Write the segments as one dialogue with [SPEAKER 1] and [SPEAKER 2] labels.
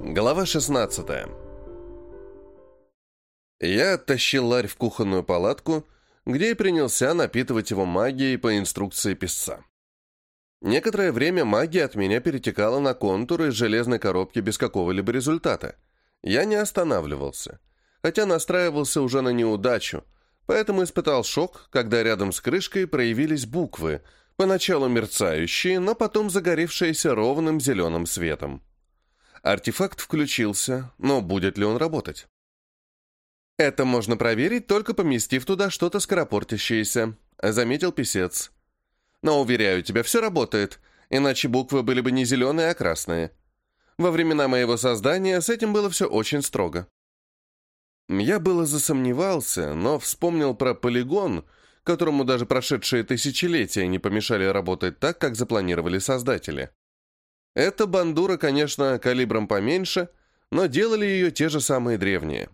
[SPEAKER 1] Глава 16 Я оттащил ларь в кухонную палатку, где и принялся напитывать его магией по инструкции писца. Некоторое время магия от меня перетекала на контуры из железной коробки без какого-либо результата. Я не останавливался, хотя настраивался уже на неудачу, поэтому испытал шок, когда рядом с крышкой проявились буквы, поначалу мерцающие, но потом загоревшиеся ровным зеленым светом. Артефакт включился, но будет ли он работать? «Это можно проверить, только поместив туда что-то скоропортящееся», — заметил писец. «Но, уверяю тебя, все работает, иначе буквы были бы не зеленые, а красные. Во времена моего создания с этим было все очень строго». Я было засомневался, но вспомнил про полигон, которому даже прошедшие тысячелетия не помешали работать так, как запланировали создатели. Эта бандура, конечно, калибром поменьше, но делали ее те же самые древние.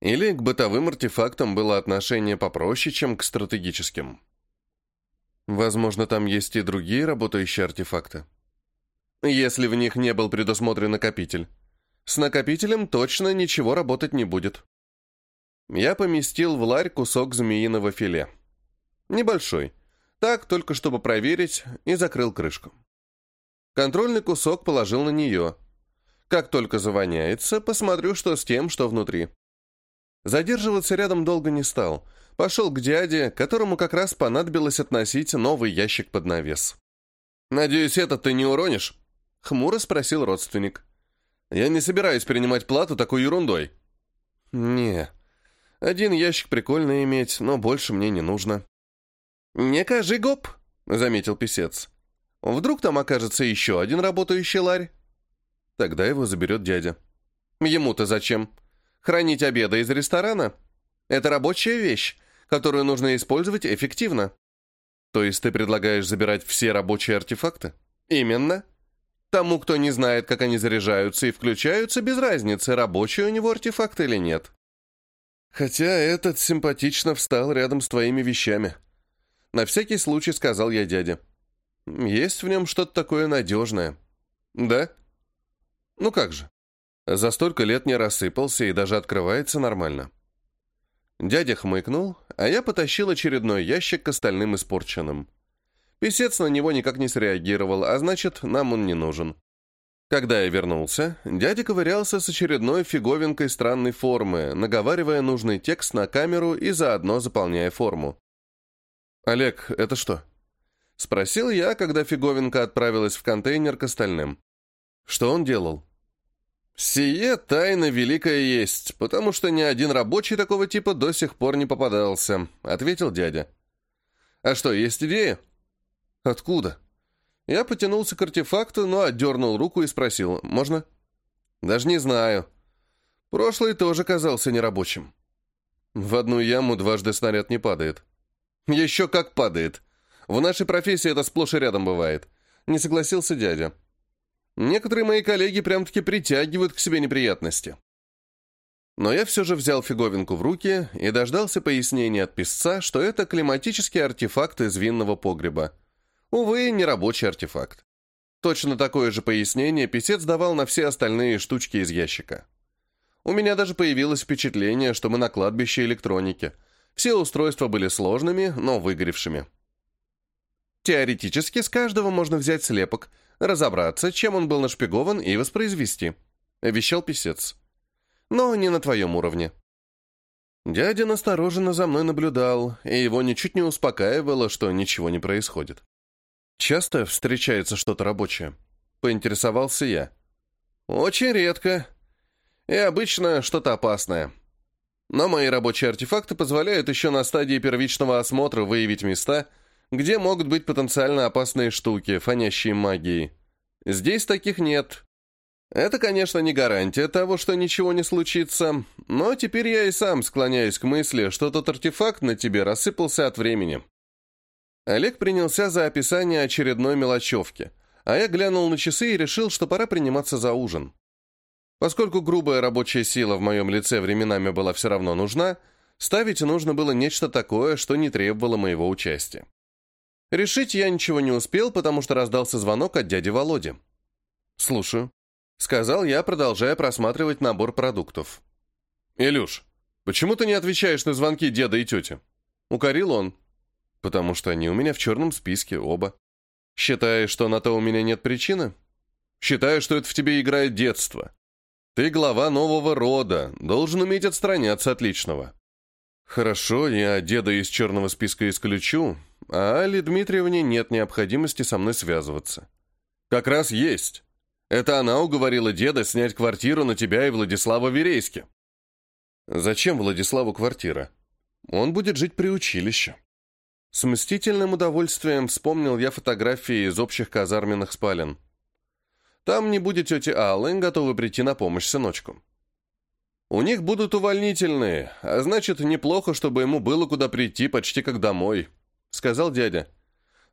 [SPEAKER 1] Или к бытовым артефактам было отношение попроще, чем к стратегическим. Возможно, там есть и другие работающие артефакты. Если в них не был предусмотрен накопитель. С накопителем точно ничего работать не будет. Я поместил в ларь кусок змеиного филе. Небольшой. Так, только чтобы проверить, и закрыл крышку. Контрольный кусок положил на нее. Как только завоняется, посмотрю, что с тем, что внутри. Задерживаться рядом долго не стал. Пошел к дяде, которому как раз понадобилось относить новый ящик под навес. «Надеюсь, этот ты не уронишь?» — хмуро спросил родственник. «Я не собираюсь принимать плату такой ерундой». «Не. Один ящик прикольно иметь, но больше мне не нужно». «Не кажи гоп», — заметил писец. Вдруг там окажется еще один работающий ларь? Тогда его заберет дядя. Ему-то зачем? Хранить обеды из ресторана? Это рабочая вещь, которую нужно использовать эффективно. То есть ты предлагаешь забирать все рабочие артефакты? Именно. Тому, кто не знает, как они заряжаются и включаются, без разницы, рабочий у него артефакт или нет. Хотя этот симпатично встал рядом с твоими вещами. На всякий случай сказал я дяде. Есть в нем что-то такое надежное. Да? Ну как же. За столько лет не рассыпался и даже открывается нормально. Дядя хмыкнул, а я потащил очередной ящик к остальным испорченным. Песец на него никак не среагировал, а значит, нам он не нужен. Когда я вернулся, дядя ковырялся с очередной фиговинкой странной формы, наговаривая нужный текст на камеру и заодно заполняя форму. «Олег, это что?» Спросил я, когда фиговинка отправилась в контейнер к остальным. Что он делал? «Сие тайна великая есть, потому что ни один рабочий такого типа до сих пор не попадался», — ответил дядя. «А что, есть идея?» «Откуда?» Я потянулся к артефакту, но отдернул руку и спросил, «Можно?» «Даже не знаю. Прошлый тоже казался нерабочим». В одну яму дважды снаряд не падает. «Еще как падает», в нашей профессии это сплошь и рядом бывает. Не согласился дядя. Некоторые мои коллеги прям-таки притягивают к себе неприятности. Но я все же взял фиговинку в руки и дождался пояснения от писца, что это климатический артефакт из винного погреба. Увы, не рабочий артефакт. Точно такое же пояснение писец давал на все остальные штучки из ящика. У меня даже появилось впечатление, что мы на кладбище электроники. Все устройства были сложными, но выгоревшими. Теоретически с каждого можно взять слепок, разобраться, чем он был нашпигован, и воспроизвести», — вещал писец. «Но не на твоем уровне». Дядя настороженно за мной наблюдал, и его ничуть не успокаивало, что ничего не происходит. «Часто встречается что-то рабочее?» — поинтересовался я. «Очень редко. И обычно что-то опасное. Но мои рабочие артефакты позволяют еще на стадии первичного осмотра выявить места — где могут быть потенциально опасные штуки, фонящие магией. Здесь таких нет. Это, конечно, не гарантия того, что ничего не случится, но теперь я и сам склоняюсь к мысли, что тот артефакт на тебе рассыпался от времени. Олег принялся за описание очередной мелочевки, а я глянул на часы и решил, что пора приниматься за ужин. Поскольку грубая рабочая сила в моем лице временами была все равно нужна, ставить нужно было нечто такое, что не требовало моего участия. Решить я ничего не успел, потому что раздался звонок от дяди Володи. «Слушаю», — Сказал я, продолжая просматривать набор продуктов. «Илюш, почему ты не отвечаешь на звонки деда и тети?» Укорил он. «Потому что они у меня в черном списке, оба. Считаешь, что на то у меня нет причины? Считаю, что это в тебе играет детство. Ты глава нового рода, должен уметь отстраняться от личного». «Хорошо, я деда из черного списка исключу, а Али Дмитриевне нет необходимости со мной связываться». «Как раз есть. Это она уговорила деда снять квартиру на тебя и Владислава Верейске. Зачем Владиславу квартира? Он будет жить при училище. С мстительным удовольствием вспомнил я фотографии из общих казарменных спален. Там не будет тети Аллы, готовы прийти на помощь сыночку. У них будут увольнительные, а значит, неплохо, чтобы ему было куда прийти почти как домой, сказал дядя.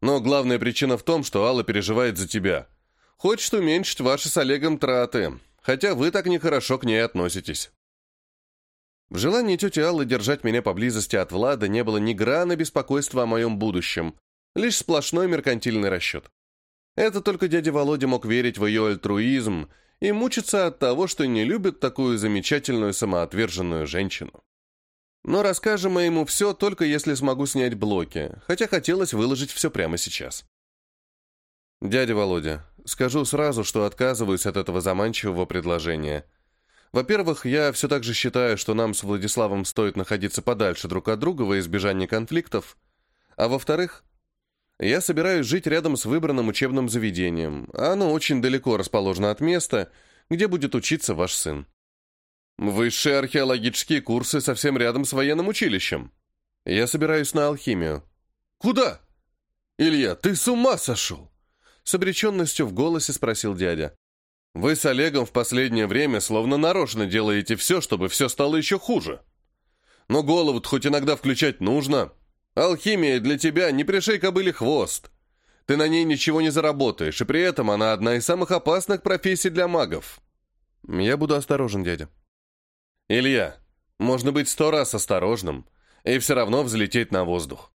[SPEAKER 1] Но главная причина в том, что Алла переживает за тебя — Хочет уменьшить ваши с Олегом траты, хотя вы так нехорошо к ней относитесь. В желании тети Аллы держать меня поблизости от Влада не было ни грана беспокойства о моем будущем, лишь сплошной меркантильный расчет. Это только дядя Володя мог верить в ее альтруизм и мучиться от того, что не любит такую замечательную самоотверженную женщину. Но расскажем мы ему все, только если смогу снять блоки, хотя хотелось выложить все прямо сейчас. «Дядя Володя, скажу сразу, что отказываюсь от этого заманчивого предложения. Во-первых, я все так же считаю, что нам с Владиславом стоит находиться подальше друг от друга во избежание конфликтов. А во-вторых, я собираюсь жить рядом с выбранным учебным заведением, оно очень далеко расположено от места, где будет учиться ваш сын. Высшие археологические курсы совсем рядом с военным училищем. Я собираюсь на алхимию. Куда? Илья, ты с ума сошел? С обреченностью в голосе спросил дядя. «Вы с Олегом в последнее время словно нарочно делаете все, чтобы все стало еще хуже. Но голову хоть иногда включать нужно. Алхимия для тебя не пришей кобыли хвост. Ты на ней ничего не заработаешь, и при этом она одна из самых опасных профессий для магов». «Я буду осторожен, дядя». «Илья, можно быть сто раз осторожным и все равно взлететь на воздух.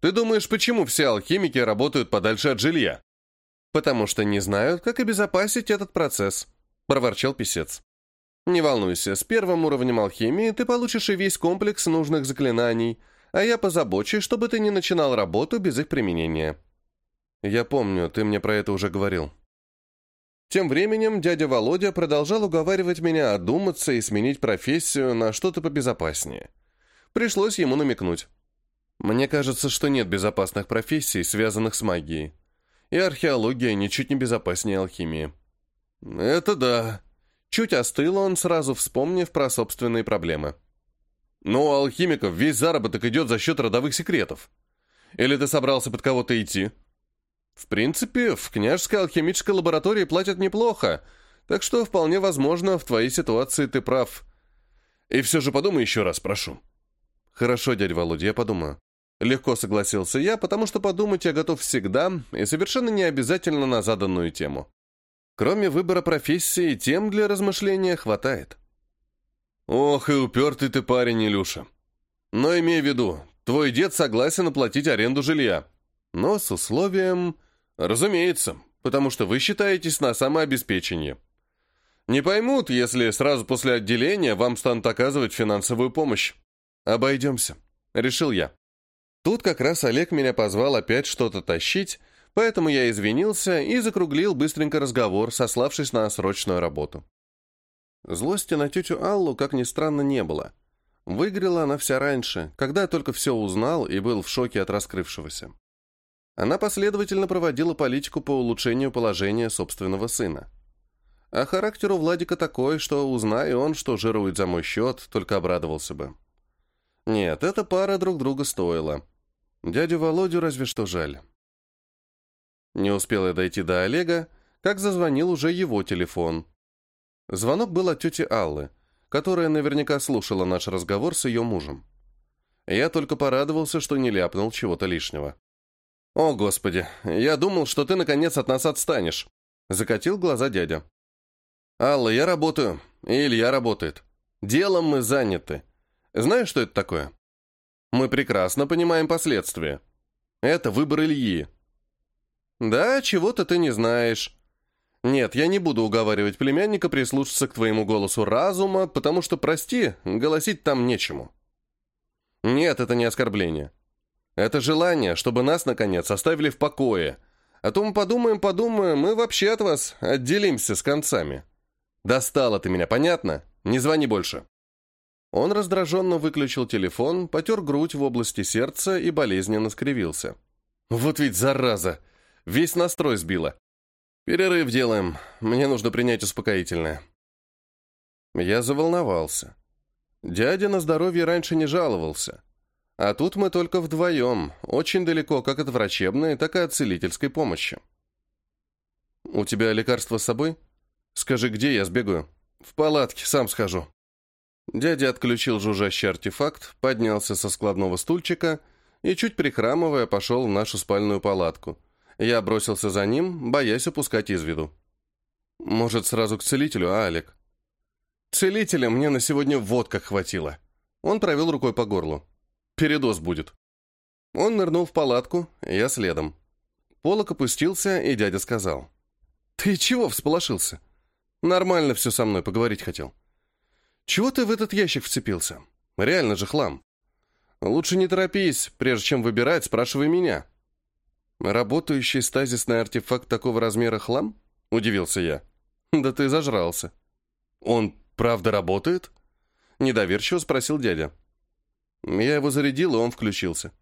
[SPEAKER 1] Ты думаешь, почему все алхимики работают подальше от жилья? потому что не знают, как обезопасить этот процесс», — проворчал писец. «Не волнуйся, с первым уровнем алхимии ты получишь и весь комплекс нужных заклинаний, а я позабочусь, чтобы ты не начинал работу без их применения». «Я помню, ты мне про это уже говорил». Тем временем дядя Володя продолжал уговаривать меня одуматься и сменить профессию на что-то побезопаснее. Пришлось ему намекнуть. Мне кажется, что нет безопасных профессий, связанных с магией и археология ничуть не безопаснее алхимии. Это да. Чуть остыл он, сразу вспомнив про собственные проблемы. Но у алхимиков весь заработок идет за счет родовых секретов. Или ты собрался под кого-то идти? В принципе, в княжеской алхимической лаборатории платят неплохо, так что вполне возможно, в твоей ситуации ты прав. И все же подумай еще раз, прошу. Хорошо, дядя Володя, я подумаю. Легко согласился я, потому что подумать я готов всегда и совершенно не обязательно на заданную тему. Кроме выбора профессии, тем для размышления хватает. Ох, и упертый ты парень, Илюша. Но имей в виду, твой дед согласен оплатить аренду жилья. Но с условием... Разумеется, потому что вы считаетесь на самообеспечение. Не поймут, если сразу после отделения вам станут оказывать финансовую помощь. Обойдемся, решил я. Тут как раз Олег меня позвал опять что-то тащить, поэтому я извинился и закруглил быстренько разговор, сославшись на срочную работу. Злости на тетю Аллу, как ни странно, не было. Выиграла она вся раньше, когда только все узнал и был в шоке от раскрывшегося. Она последовательно проводила политику по улучшению положения собственного сына. А характер у Владика такой, что, узная он, что жирует за мой счет, только обрадовался бы. Нет, эта пара друг друга стоила. Дядю Володю разве что жаль. Не успел я дойти до Олега, как зазвонил уже его телефон. Звонок был от тети Аллы, которая наверняка слушала наш разговор с ее мужем. Я только порадовался, что не ляпнул чего-то лишнего. «О, Господи, я думал, что ты наконец от нас отстанешь», — закатил глаза дядя. «Алла, я работаю, и Илья работает. Делом мы заняты. Знаешь, что это такое?» Мы прекрасно понимаем последствия. Это выбор Ильи. Да, чего-то ты не знаешь. Нет, я не буду уговаривать племянника прислушаться к твоему голосу разума, потому что, прости, голосить там нечему. Нет, это не оскорбление. Это желание, чтобы нас, наконец, оставили в покое. А то мы подумаем, подумаем, мы вообще от вас отделимся с концами. Достало ты меня, понятно? Не звони больше. Он раздраженно выключил телефон, потер грудь в области сердца и болезненно скривился. Вот ведь зараза! Весь настрой сбила. Перерыв делаем. Мне нужно принять успокоительное. Я заволновался. Дядя на здоровье раньше не жаловался. А тут мы только вдвоем, очень далеко как от врачебной, так и от целительской помощи. «У тебя лекарство с собой? Скажи, где я сбегаю?» «В палатке, сам схожу». Дядя отключил жужжащий артефакт, поднялся со складного стульчика и, чуть прихрамывая, пошел в нашу спальную палатку. Я бросился за ним, боясь упускать из виду. «Может, сразу к целителю, а, Олег?» «Целителя мне на сегодня вот хватило». Он провел рукой по горлу. Передоз будет. Он нырнул в палатку, я следом. Полок опустился, и дядя сказал. «Ты чего всполошился? Нормально все со мной поговорить хотел. Чего ты в этот ящик вцепился? Реально же хлам. Лучше не торопись, прежде чем выбирать, спрашивай меня». «Работающий стазисный артефакт такого размера хлам?» — удивился я. «Да ты зажрался». «Он правда работает?» — недоверчиво спросил дядя. Я его зарядил, и он включился.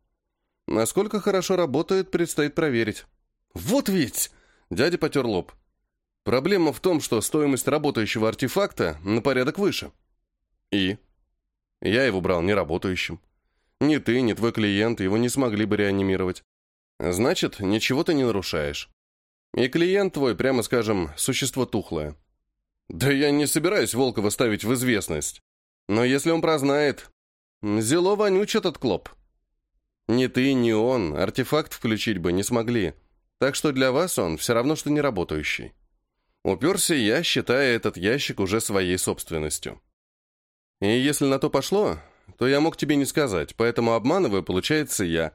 [SPEAKER 1] Насколько хорошо работает, предстоит проверить. Вот ведь! Дядя потер лоб. Проблема в том, что стоимость работающего артефакта на порядок выше. И? Я его брал неработающим. Ни ты, ни твой клиент его не смогли бы реанимировать. Значит, ничего ты не нарушаешь. И клиент твой, прямо скажем, существо тухлое. Да я не собираюсь Волкова ставить в известность. Но если он прознает, Зело вонюч этот клоп. Ни ты, ни он артефакт включить бы не смогли, так что для вас он все равно, что не работающий. Уперся я, считая этот ящик уже своей собственностью. И если на то пошло, то я мог тебе не сказать, поэтому обманываю, получается, я.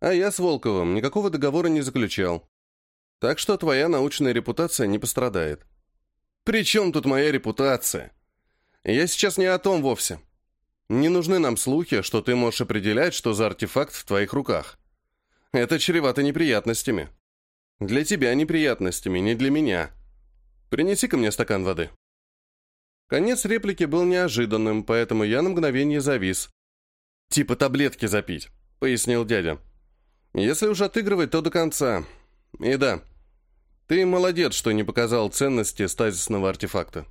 [SPEAKER 1] А я с Волковым никакого договора не заключал. Так что твоя научная репутация не пострадает. При чем тут моя репутация? Я сейчас не о том вовсе. Не нужны нам слухи, что ты можешь определять, что за артефакт в твоих руках. Это чревато неприятностями. Для тебя неприятностями, не для меня. Принеси-ка мне стакан воды». Конец реплики был неожиданным, поэтому я на мгновение завис. «Типа таблетки запить», — пояснил дядя. «Если уж отыгрывать, то до конца. И да, ты молодец, что не показал ценности стазисного артефакта».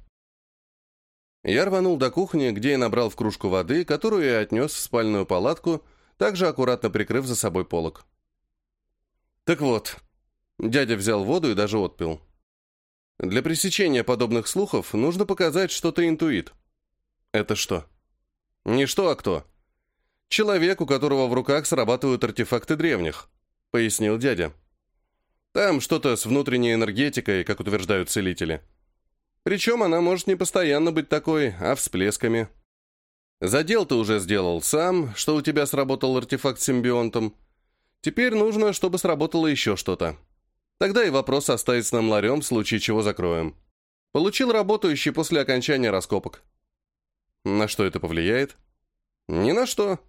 [SPEAKER 1] Я рванул до кухни, где и набрал в кружку воды, которую я отнес в спальную палатку, также аккуратно прикрыв за собой полок. Так вот, дядя взял воду и даже отпил. Для пресечения подобных слухов нужно показать, что ты интуит. Это что? Не что, а кто? Человек, у которого в руках срабатывают артефакты древних, пояснил дядя. Там что-то с внутренней энергетикой, как утверждают целители. Причем она может не постоянно быть такой, а всплесками. Задел ты уже сделал сам, что у тебя сработал артефакт с симбионтом. Теперь нужно, чтобы сработало еще что-то. Тогда и вопрос оставить с нам ларем, в случае чего закроем. Получил работающий после окончания раскопок. На что это повлияет? Ни на что.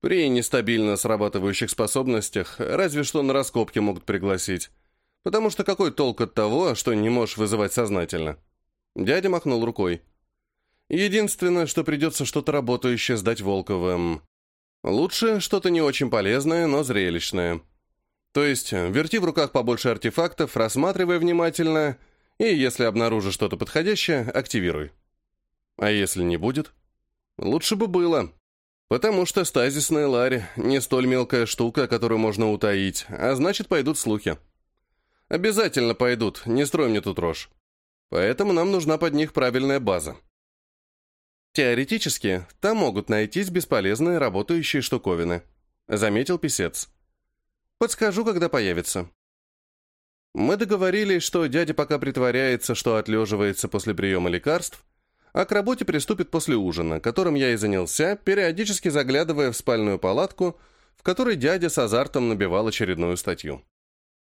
[SPEAKER 1] При нестабильно срабатывающих способностях разве что на раскопки могут пригласить. Потому что какой толк от того, что не можешь вызывать сознательно? Дядя махнул рукой. Единственное, что придется что-то работающее сдать Волковым. Лучше что-то не очень полезное, но зрелищное. То есть, верти в руках побольше артефактов, рассматривай внимательно, и если обнаружишь что-то подходящее, активируй. А если не будет? Лучше бы было. Потому что стазисная ларь не столь мелкая штука, которую можно утаить, а значит, пойдут слухи. Обязательно пойдут, не строй мне тут рожь. Поэтому нам нужна под них правильная база. Теоретически, там могут найтись бесполезные работающие штуковины, заметил писец. Подскажу, когда появится. Мы договорились, что дядя пока притворяется, что отлеживается после приема лекарств, а к работе приступит после ужина, которым я и занялся, периодически заглядывая в спальную палатку, в которой дядя с азартом набивал очередную статью.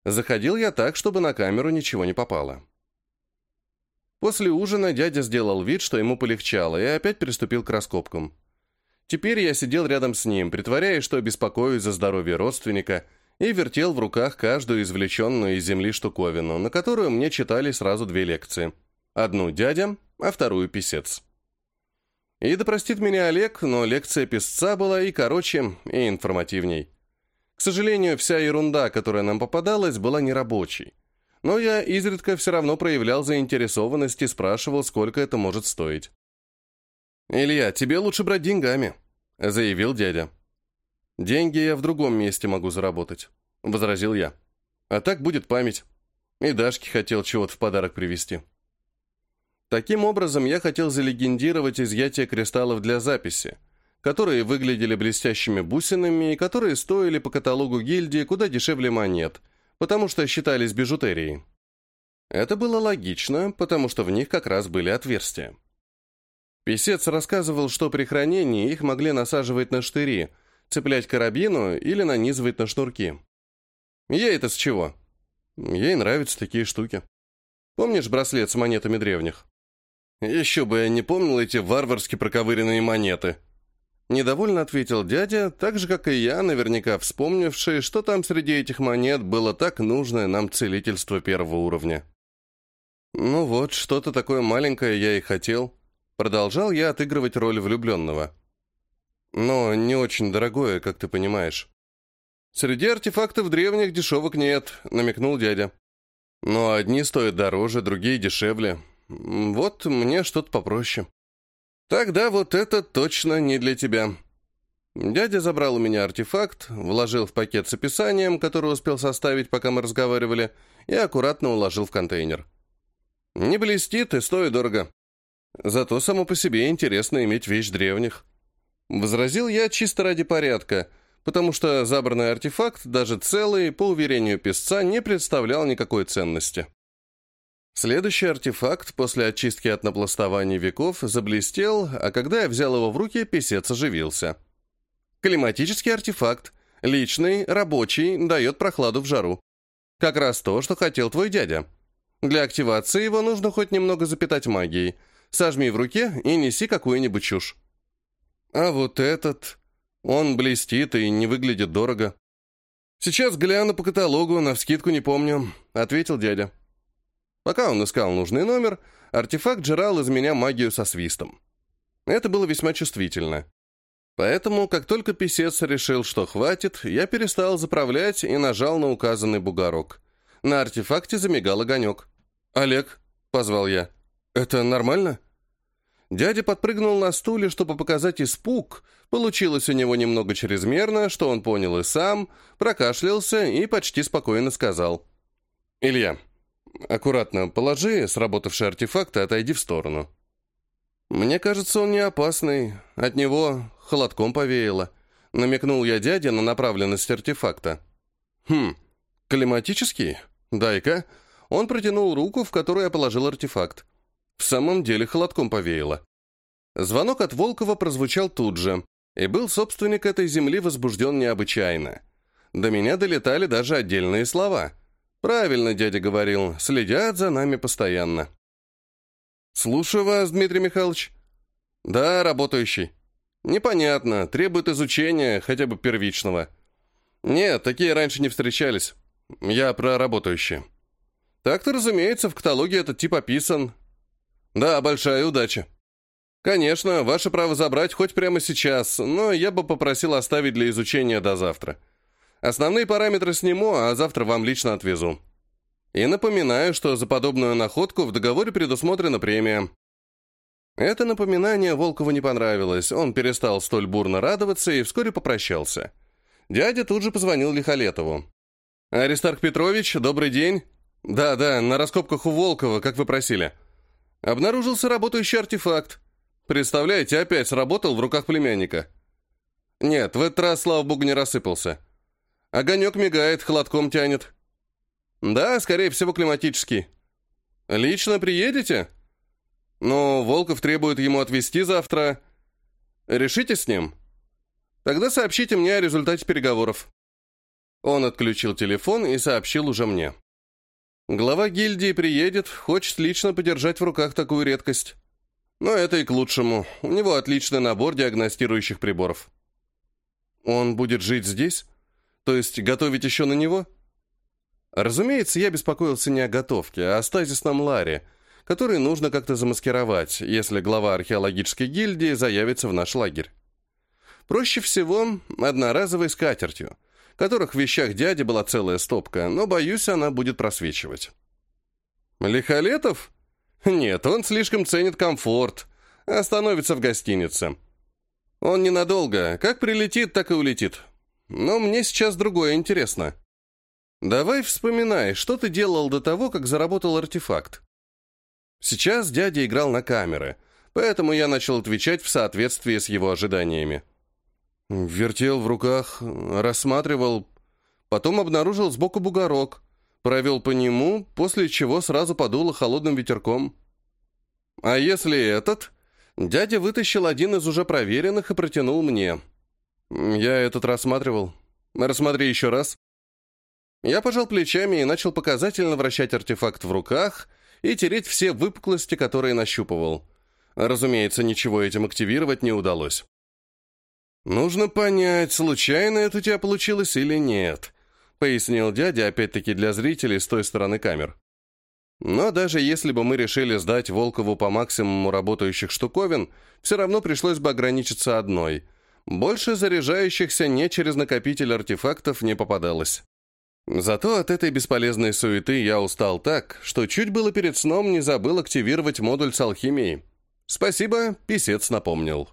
[SPEAKER 1] Заходил я так, чтобы на камеру ничего не попало. После ужина дядя сделал вид, что ему полегчало, и опять приступил к раскопкам. Теперь я сидел рядом с ним, притворяясь, что беспокоюсь за здоровье родственника, и вертел в руках каждую извлеченную из земли штуковину, на которую мне читали сразу две лекции. Одну дядя, а вторую писец. И да простит меня Олег, но лекция писца была и короче, и информативней. К сожалению, вся ерунда, которая нам попадалась, была нерабочей. Но я изредка все равно проявлял заинтересованность и спрашивал, сколько это может стоить. «Илья, тебе лучше брать деньгами», — заявил дядя. «Деньги я в другом месте могу заработать», — возразил я. «А так будет память. И Дашке хотел чего-то в подарок привезти». Таким образом, я хотел залегендировать изъятие кристаллов для записи, которые выглядели блестящими бусинами и которые стоили по каталогу гильдии куда дешевле монет, потому что считались бижутерией. Это было логично, потому что в них как раз были отверстия. Песец рассказывал, что при хранении их могли насаживать на штыри, цеплять карабину или нанизывать на шнурки. Ей это с чего? Ей нравятся такие штуки. Помнишь браслет с монетами древних? «Еще бы я не помнил эти варварски проковыренные монеты!» Недовольно ответил дядя, так же, как и я, наверняка вспомнивший, что там среди этих монет было так нужное нам целительство первого уровня. «Ну вот, что-то такое маленькое я и хотел». Продолжал я отыгрывать роль влюбленного. «Но не очень дорогое, как ты понимаешь». «Среди артефактов древних дешевок нет», — намекнул дядя. «Но одни стоят дороже, другие дешевле. Вот мне что-то попроще. Тогда вот это точно не для тебя. Дядя забрал у меня артефакт, вложил в пакет с описанием, который успел составить, пока мы разговаривали, и аккуратно уложил в контейнер. Не блестит и стоит дорого. Зато само по себе интересно иметь вещь древних. Возразил я чисто ради порядка, потому что забранный артефакт, даже целый, по уверению писца, не представлял никакой ценности. Следующий артефакт после очистки от напластования веков заблестел, а когда я взял его в руки, писец оживился. Климатический артефакт. Личный, рабочий, дает прохладу в жару. Как раз то, что хотел твой дядя. Для активации его нужно хоть немного запитать магией. Сожми в руке и неси какую-нибудь чушь. А вот этот... Он блестит и не выглядит дорого. «Сейчас гляну по каталогу, навскидку не помню», — ответил дядя. Пока он искал нужный номер, артефакт жрал из меня магию со свистом. Это было весьма чувствительно. Поэтому, как только писец решил, что хватит, я перестал заправлять и нажал на указанный бугорок. На артефакте замигал огонек. «Олег», — позвал я, — «это нормально?» Дядя подпрыгнул на стуле, чтобы показать испуг. Получилось у него немного чрезмерно, что он понял и сам, прокашлялся и почти спокойно сказал. «Илья, Аккуратно положи сработавший артефакт и отойди в сторону. Мне кажется, он не опасный. От него холодком повеяло. Намекнул я дяде на направленность артефакта. Хм, климатический? Дай-ка. Он протянул руку, в которую я положил артефакт. В самом деле холодком повеяло. Звонок от Волкова прозвучал тут же, и был собственник этой земли возбужден необычайно. До меня долетали даже отдельные слова — Правильно дядя говорил, следят за нами постоянно. Слушаю вас, Дмитрий Михайлович. Да, работающий. Непонятно, требует изучения, хотя бы первичного. Нет, такие раньше не встречались. Я про работающие. Так-то, разумеется, в каталоге этот тип описан. Да, большая удача. Конечно, ваше право забрать хоть прямо сейчас, но я бы попросил оставить для изучения до завтра. Основные параметры сниму, а завтра вам лично отвезу. И напоминаю, что за подобную находку в договоре предусмотрена премия. Это напоминание Волкову не понравилось, он перестал столь бурно радоваться и вскоре попрощался. Дядя тут же позвонил Лихолетову. «Аристарх Петрович, добрый день. Да-да, на раскопках у Волкова, как вы просили. Обнаружился работающий артефакт. Представляете, опять сработал в руках племянника. Нет, в этот раз, слава богу, не рассыпался. Огонек мигает, холодком тянет. Да, скорее всего, климатический. Лично приедете? Но Волков требует ему отвезти завтра. Решите с ним? Тогда сообщите мне о результате переговоров. Он отключил телефон и сообщил уже мне. Глава гильдии приедет, хочет лично подержать в руках такую редкость. Но это и к лучшему. У него отличный набор диагностирующих приборов. Он будет жить здесь? То есть готовить еще на него? Разумеется, я беспокоился не о готовке, а о стазисном ларе, который нужно как-то замаскировать, если глава археологической гильдии заявится в наш лагерь. Проще всего одноразовой скатертью, которых в вещах дяди была целая стопка, но, боюсь, она будет просвечивать. Лихолетов? Нет, он слишком ценит комфорт, остановится в гостинице. Он ненадолго, как прилетит, так и улетит. Но мне сейчас другое интересно. Давай вспоминай, что ты делал до того, как заработал артефакт. Сейчас дядя играл на камеры, поэтому я начал отвечать в соответствии с его ожиданиями. Вертел в руках, рассматривал, потом обнаружил сбоку бугорок, провел по нему, после чего сразу подуло холодным ветерком. А если этот? Дядя вытащил один из уже проверенных и протянул мне. Я этот рассматривал. Рассмотри еще раз. Я пожал плечами и начал показательно вращать артефакт в руках и тереть все выпуклости, которые нащупывал. Разумеется, ничего этим активировать не удалось. «Нужно понять, случайно это у тебя получилось или нет», пояснил дядя, опять-таки для зрителей с той стороны камер. Но даже если бы мы решили сдать Волкову по максимуму работающих штуковин, все равно пришлось бы ограничиться одной. Больше заряжающихся не через накопитель артефактов не попадалось. Зато от этой бесполезной суеты я устал так, что чуть было перед сном не забыл активировать модуль с алхимией. Спасибо, писец напомнил.